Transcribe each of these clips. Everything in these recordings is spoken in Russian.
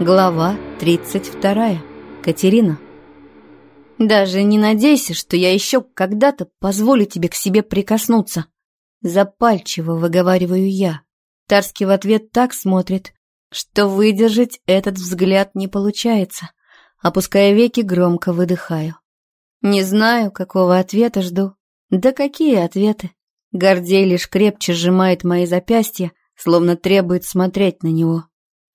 Глава 32. Катерина. Даже не надейся, что я еще когда-то позволю тебе к себе прикоснуться. Запальчиво выговариваю я. Тарский в ответ так смотрит, что выдержать этот взгляд не получается. Опуская веки, громко выдыхаю. Не знаю, какого ответа жду. Да какие ответы? Гордей лишь крепче сжимает мои запястья, словно требует смотреть на него.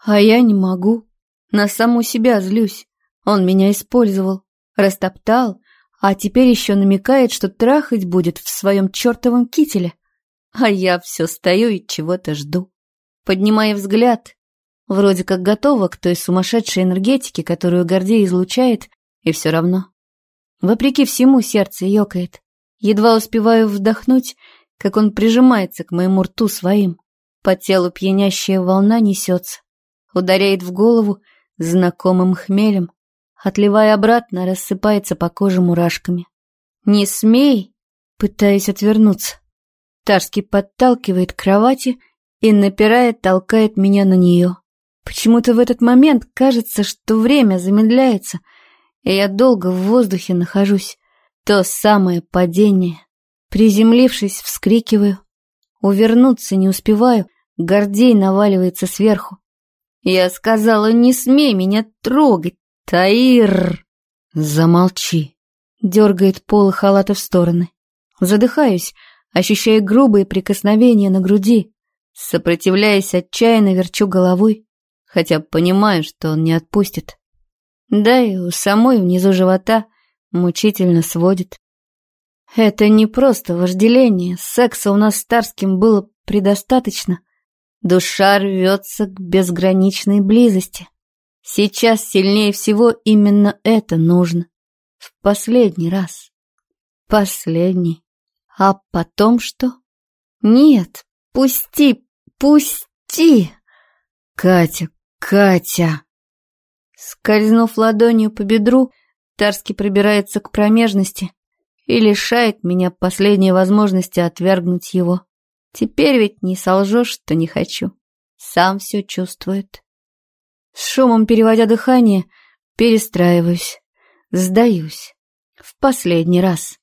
А я не могу. На саму себя злюсь. Он меня использовал, растоптал, а теперь еще намекает, что трахать будет в своем чертовом кителе. А я все стою и чего-то жду. Поднимая взгляд, вроде как готова к той сумасшедшей энергетике, которую Гордей излучает, и все равно. Вопреки всему сердце ёкает. Едва успеваю вдохнуть, как он прижимается к моему рту своим. По телу пьянящая волна несется, ударяет в голову, знакомым хмелем, отливая обратно, рассыпается по коже мурашками. «Не смей!» Пытаясь отвернуться. Тарский подталкивает к кровати и, напирая, толкает меня на нее. Почему-то в этот момент кажется, что время замедляется, и я долго в воздухе нахожусь. То самое падение. Приземлившись, вскрикиваю. Увернуться не успеваю, Гордей наваливается сверху. Я сказала, не смей меня трогать, Таир. Замолчи. Дергает полы халата в стороны. Задыхаюсь, ощущая грубые прикосновения на груди. Сопротивляясь отчаянно, верчу головой, хотя понимаю, что он не отпустит. Да и у самой внизу живота мучительно сводит. Это не просто вожделение, секса у нас с Тарским было предостаточно. Душа рвется к безграничной близости. Сейчас сильнее всего именно это нужно. В последний раз. Последний. А потом что? Нет, пусти, пусти. Катя, Катя. Скользнув ладонью по бедру, Тарский пробирается к промежности и лишает меня последней возможности отвергнуть его. Теперь ведь не солжешь, что не хочу. Сам все чувствует. С шумом переводя дыхание, перестраиваюсь, сдаюсь. В последний раз.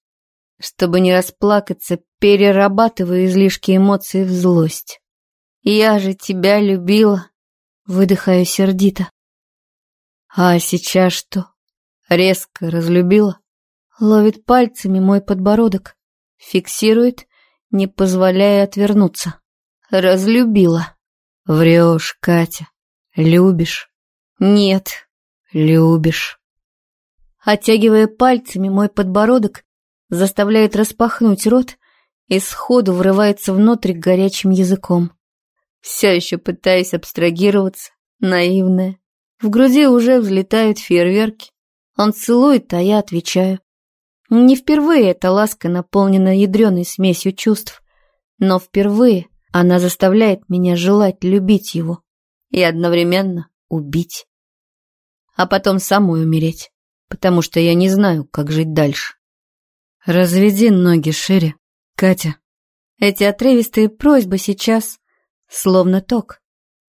Чтобы не расплакаться, перерабатываю излишки эмоций в злость. Я же тебя любила. Выдыхаю сердито. А сейчас что? Резко разлюбила. Ловит пальцами мой подбородок. Фиксирует не позволяя отвернуться. Разлюбила. Врешь, Катя. Любишь. Нет. Любишь. Оттягивая пальцами мой подбородок, заставляет распахнуть рот и сходу врывается внутрь горячим языком. Все еще пытаясь абстрагироваться, наивная. В груди уже взлетают фейерверки. Он целует, а я отвечаю. Не впервые эта ласка наполнена ядреной смесью чувств, но впервые она заставляет меня желать любить его и одновременно убить. А потом самой умереть, потому что я не знаю, как жить дальше. Разведи ноги шире, Катя. Эти отрывистые просьбы сейчас словно ток.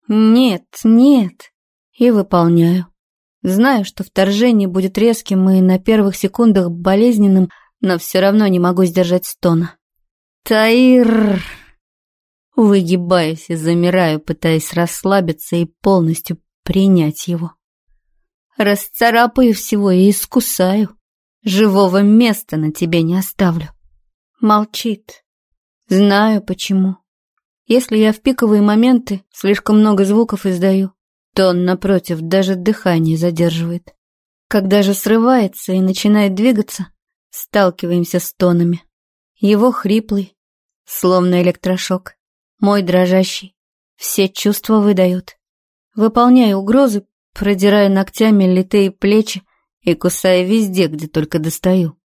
Нет, нет, и выполняю. Знаю, что вторжение будет резким и на первых секундах болезненным, но все равно не могу сдержать стона. Таир... Выгибаюсь и замираю, пытаясь расслабиться и полностью принять его. Расцарапаю всего и искусаю. Живого места на тебе не оставлю. Молчит. Знаю почему. Если я в пиковые моменты слишком много звуков издаю, то он, напротив, даже дыхание задерживает. Когда же срывается и начинает двигаться, сталкиваемся с тонами. Его хриплый, словно электрошок, мой дрожащий, все чувства выдает. Выполняя угрозы, продирая ногтями литые плечи и кусая везде, где только достаю.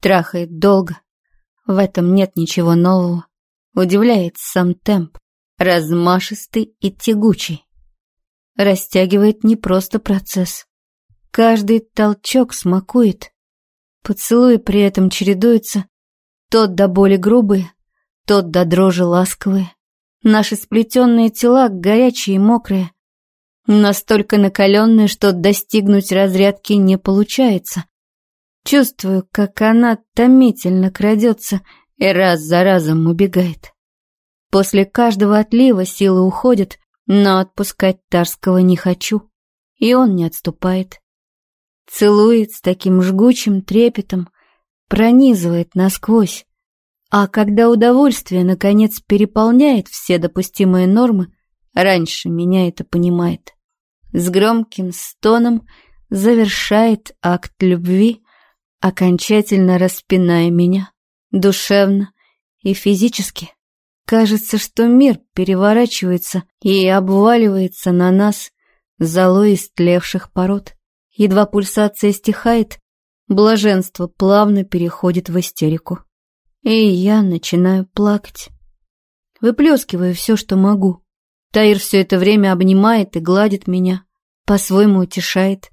Трахает долго, в этом нет ничего нового. Удивляет сам темп, размашистый и тягучий растягивает не просто процесс. Каждый толчок смакует. Поцелуи при этом чередуются. Тот до боли грубые, тот до дрожи ласковые. Наши сплетенные тела горячие и мокрые. Настолько накаленная, что достигнуть разрядки не получается. Чувствую, как она томительно крадется и раз за разом убегает. После каждого отлива силы уходят, но отпускать Тарского не хочу, и он не отступает. Целует с таким жгучим трепетом, пронизывает насквозь, а когда удовольствие, наконец, переполняет все допустимые нормы, раньше меня это понимает. С громким стоном завершает акт любви, окончательно распиная меня, душевно и физически. Кажется, что мир переворачивается и обваливается на нас золой истлевших пород. Едва пульсация стихает, блаженство плавно переходит в истерику. И я начинаю плакать. Выплескиваю все, что могу. Таир все это время обнимает и гладит меня, по-своему утешает.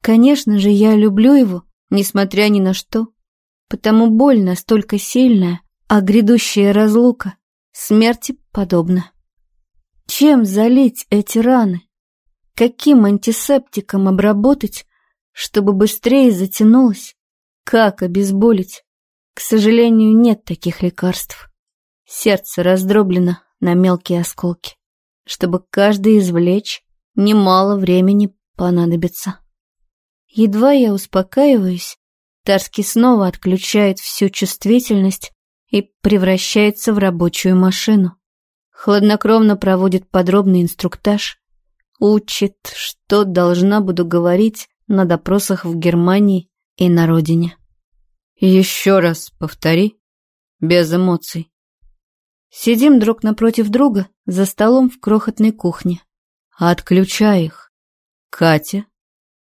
Конечно же, я люблю его, несмотря ни на что, потому боль настолько сильная, а грядущая разлука смерти подобна. Чем залить эти раны? Каким антисептиком обработать, чтобы быстрее затянулось? Как обезболить? К сожалению, нет таких лекарств. Сердце раздроблено на мелкие осколки. Чтобы каждый извлечь, немало времени понадобится. Едва я успокаиваюсь, Тарский снова отключает всю чувствительность и превращается в рабочую машину. Хладнокровно проводит подробный инструктаж, учит, что должна буду говорить на допросах в Германии и на родине. Еще раз повтори, без эмоций. Сидим друг напротив друга за столом в крохотной кухне. Отключай их. Катя.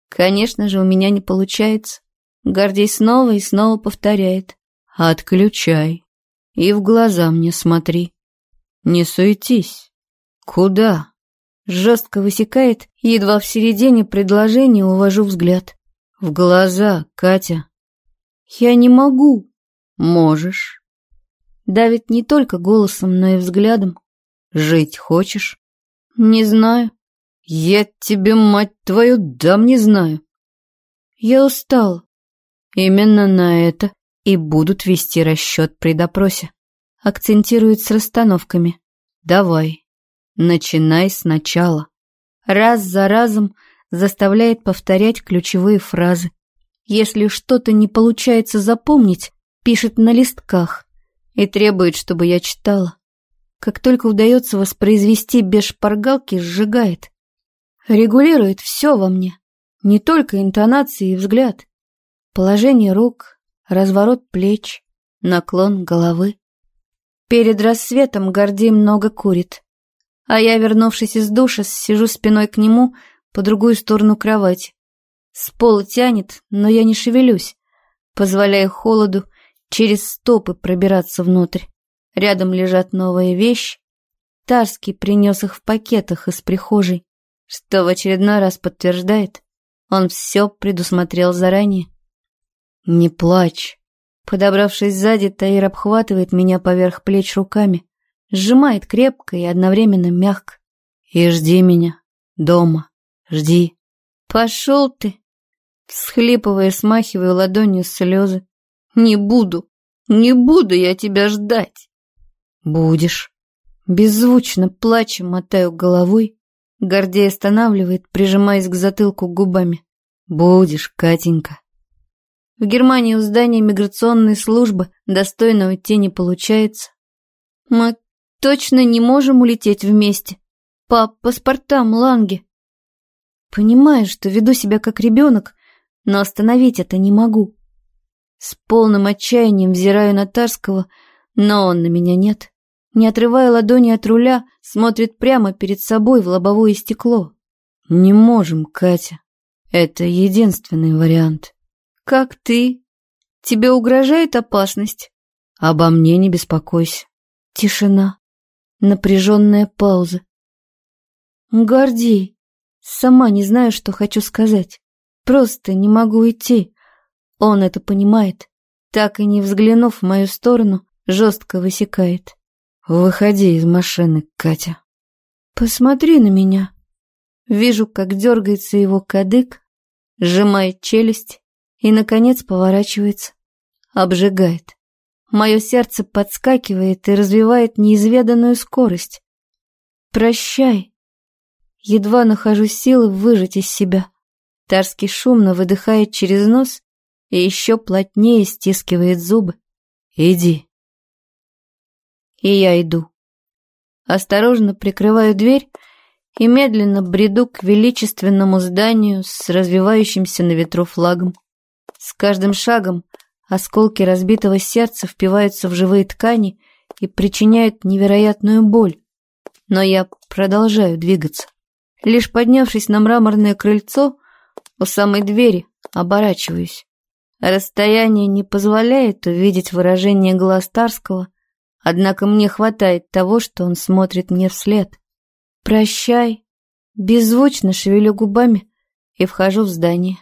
Конечно же, у меня не получается. Гордей снова и снова повторяет. Отключай. И в глаза мне смотри. Не суетись. Куда? Жестко высекает, едва в середине предложения увожу взгляд. В глаза, Катя. «Я не могу». «Можешь». Давит не только голосом, но и взглядом. «Жить хочешь?» «Не знаю». «Я тебе, мать твою, дам не знаю». «Я устал». «Именно на это и будут вести расчет при допросе». Акцентирует с расстановками. «Давай, начинай сначала». Раз за разом заставляет повторять ключевые фразы. Если что-то не получается запомнить, пишет на листках и требует, чтобы я читала. Как только удается воспроизвести без шпаргалки, сжигает. Регулирует все во мне, не только интонации и взгляд. Положение рук, разворот плеч, наклон головы. Перед рассветом Гордей много курит, а я, вернувшись из душа, сижу спиной к нему по другую сторону кровати. С пола тянет, но я не шевелюсь, позволяя холоду через стопы пробираться внутрь. Рядом лежат новые вещи. Тарский принес их в пакетах из прихожей, что в очередной раз подтверждает, он все предусмотрел заранее. «Не плачь!» Подобравшись сзади, Таир обхватывает меня поверх плеч руками, сжимает крепко и одновременно мягко. «И жди меня. Дома. Жди». «Пошел ты!» Схлипывая, смахиваю ладонью слезы. «Не буду, не буду я тебя ждать!» «Будешь!» Беззвучно плача мотаю головой. Гордей останавливает, прижимаясь к затылку губами. «Будешь, Катенька!» В Германии у здания миграционной службы достойно уйти не получается. Мы точно не можем улететь вместе. По паспортам Ланге. Понимаю, что веду себя как ребенок, но остановить это не могу. С полным отчаянием взираю на Тарского, но он на меня нет. Не отрывая ладони от руля, смотрит прямо перед собой в лобовое стекло. «Не можем, Катя. Это единственный вариант». «Как ты? Тебе угрожает опасность?» «Обо мне не беспокойся». Тишина. Напряженная пауза. «Гордей, сама не знаю, что хочу сказать. Просто не могу идти. Он это понимает. Так и не взглянув в мою сторону, жестко высекает. «Выходи из машины, Катя». «Посмотри на меня». Вижу, как дергается его кадык, сжимает челюсть и, наконец, поворачивается. Обжигает. Мое сердце подскакивает и развивает неизведанную скорость. «Прощай!» Едва нахожу силы выжать из себя. Тарский шумно выдыхает через нос и еще плотнее стискивает зубы. «Иди!» И я иду. Осторожно прикрываю дверь и медленно бреду к величественному зданию с развивающимся на ветру флагом. С каждым шагом осколки разбитого сердца впиваются в живые ткани и причиняют невероятную боль. Но я продолжаю двигаться. Лишь поднявшись на мраморное крыльцо, у самой двери оборачиваюсь. Расстояние не позволяет увидеть выражение глаз Тарского, однако мне хватает того, что он смотрит мне вслед. «Прощай!» Беззвучно шевелю губами и вхожу в здание.